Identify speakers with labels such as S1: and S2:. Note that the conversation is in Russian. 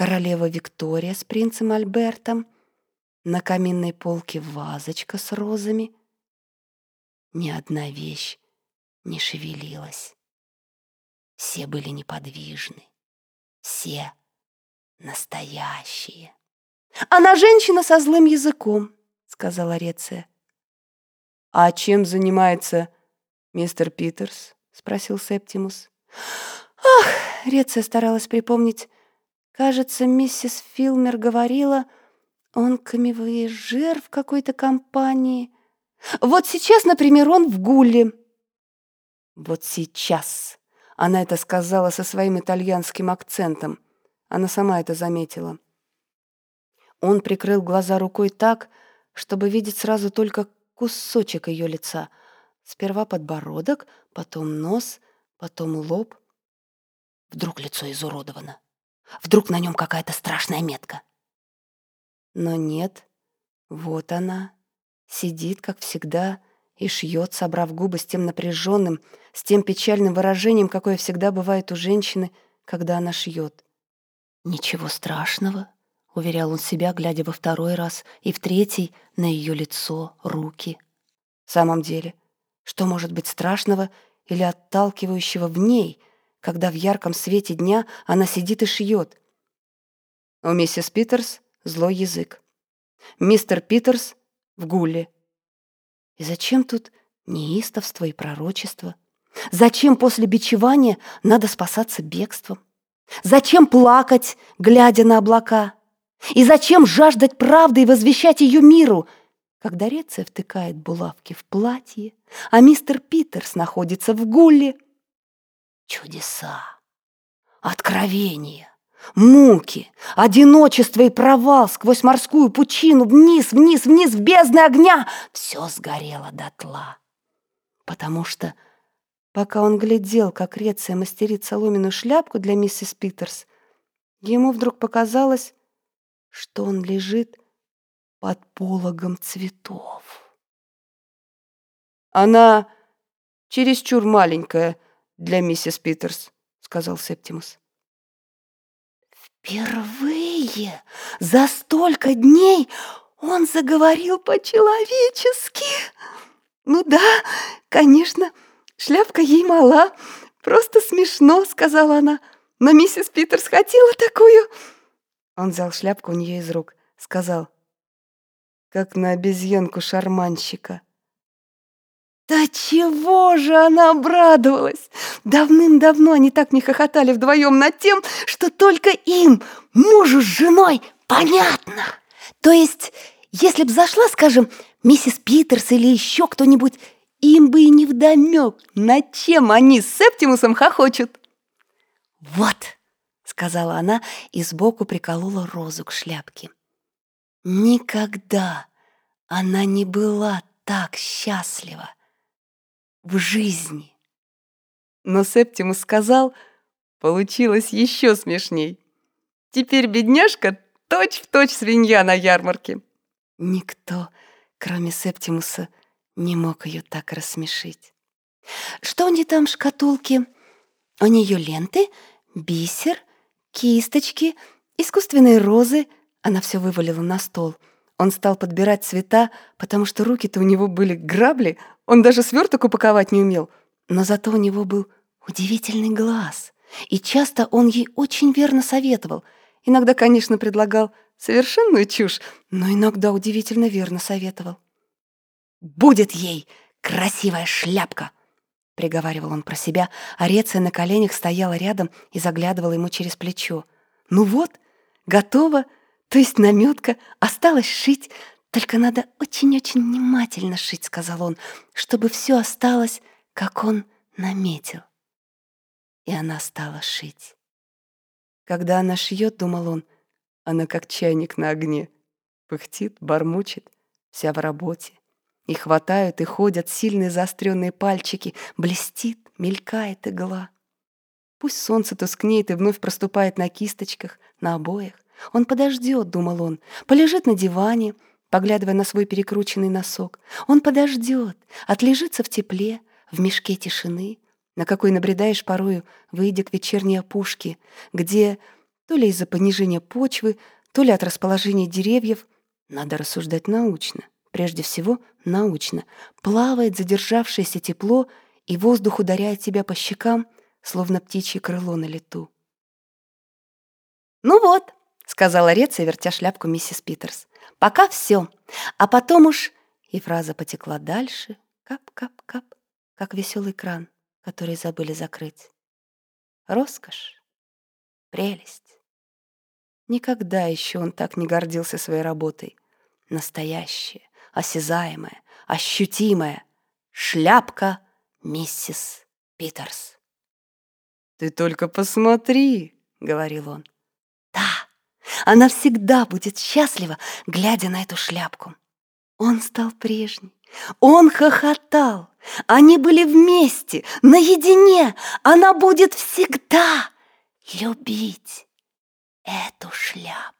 S1: королева Виктория с принцем Альбертом, на каминной полке вазочка с розами. Ни одна вещь не шевелилась. Все были неподвижны. Все настоящие. «Она женщина со злым языком», — сказала Реция.
S2: «А чем занимается мистер Питерс?» — спросил Септимус.
S1: «Ах!» — Реция старалась припомнить. «Кажется, миссис Филмер говорила, он камевоежер в какой-то компании. Вот сейчас, например, он в Гулле».
S2: «Вот сейчас!» — она это сказала со своим итальянским акцентом. Она сама это заметила. Он прикрыл глаза рукой так, чтобы видеть сразу только кусочек ее лица. Сперва подбородок, потом нос, потом лоб.
S1: Вдруг лицо изуродовано. Вдруг на нем какая-то страшная метка.
S2: Но нет, вот она, сидит, как всегда, и шьет, собрав губы с тем напряженным, с тем печальным выражением, какое всегда бывает у женщины, когда она шьет.
S1: «Ничего страшного», — уверял он себя, глядя во второй раз и в третий на ее лицо, руки.
S2: В самом деле, что может быть страшного или отталкивающего в ней, когда в ярком свете дня она сидит и шьет? У миссис Питерс злой язык. Мистер Питерс в гуле. И зачем тут неистовство и пророчество? Зачем после бичевания надо спасаться бегством? Зачем плакать, глядя на облака? И зачем жаждать правды и возвещать ее миру, когда Реция втыкает булавки в платье, а мистер Питерс находится в гуле? Чудеса, откровения, муки, одиночество и провал сквозь морскую пучину, вниз, вниз, вниз, в бездны огня — все сгорело дотла. Потому что Пока он глядел, как Реция мастерит соломенную шляпку для миссис Питерс, ему вдруг показалось, что он лежит под пологом цветов. «Она чересчур маленькая для миссис Питерс», — сказал Септимус. Впервые за столько дней он заговорил по-человечески. Ну да, конечно, — Шляпка ей мала. Просто смешно, сказала она. Но миссис Питерс хотела такую. Он взял шляпку у нее из рук, сказал, как на обезьянку шарманщика. Да чего же она обрадовалась! Давным-давно они так не хохотали вдвоем над тем, что только им, мужу с женой, понятно. То есть, если б зашла, скажем, миссис Питерс или еще кто-нибудь им бы и не вдомек, над чем они с Септимусом хохочут. «Вот», — сказала она и сбоку приколола розу к шляпке. Никогда она не была так счастлива в жизни. Но Септимус сказал, получилось еще смешней. Теперь бедняжка точь-в-точь точь свинья на ярмарке. Никто, кроме Септимуса, не мог ее так рассмешить. «Что у нее там в шкатулке? У нее ленты, бисер, кисточки, искусственные розы». Она все вывалила на стол. Он стал подбирать цвета, потому что руки-то у него были грабли, он даже сверток упаковать не умел. Но зато у него был удивительный глаз. И часто он ей очень верно советовал. Иногда, конечно, предлагал совершенную чушь, но иногда удивительно верно советовал. Будет ей красивая шляпка!» Приговаривал он про себя, а Реция на коленях стояла рядом и заглядывала ему через плечо. «Ну вот, готово, то есть наметка, осталось шить, только надо очень-очень внимательно шить», — сказал он, «чтобы все осталось, как он наметил». И она стала шить. Когда она шьет, думал он, она как чайник на огне, пыхтит, бормочет, вся в работе. И хватают, и ходят сильные заостренные пальчики. Блестит, мелькает игла. Пусть солнце тускнеет и вновь проступает на кисточках, на обоях. Он подождет, думал он, полежит на диване, поглядывая на свой перекрученный носок. Он подождет, отлежится в тепле, в мешке тишины, на какой набредаешь порою, выйдя к вечерней опушке, где То ли из-за понижения почвы, то ли от расположения деревьев. Надо рассуждать научно. Прежде всего, научно. Плавает задержавшееся тепло, и воздух ударяет тебя по щекам, словно птичье крыло на лету.
S1: «Ну вот», — сказала Реция, вертя шляпку миссис Питерс. «Пока все. А потом уж...» И фраза потекла дальше. Кап-кап-кап, как веселый кран, который забыли закрыть. Роскошь. Прелесть. Никогда еще он так не гордился своей работой. Настоящая, осязаемая, ощутимая. Шляпка миссис Питерс.
S2: «Ты только посмотри», — говорил он.
S1: «Да, она всегда будет счастлива, глядя на эту шляпку». Он стал прежний. Он хохотал. Они были вместе, наедине. Она будет всегда любить эту шляпку.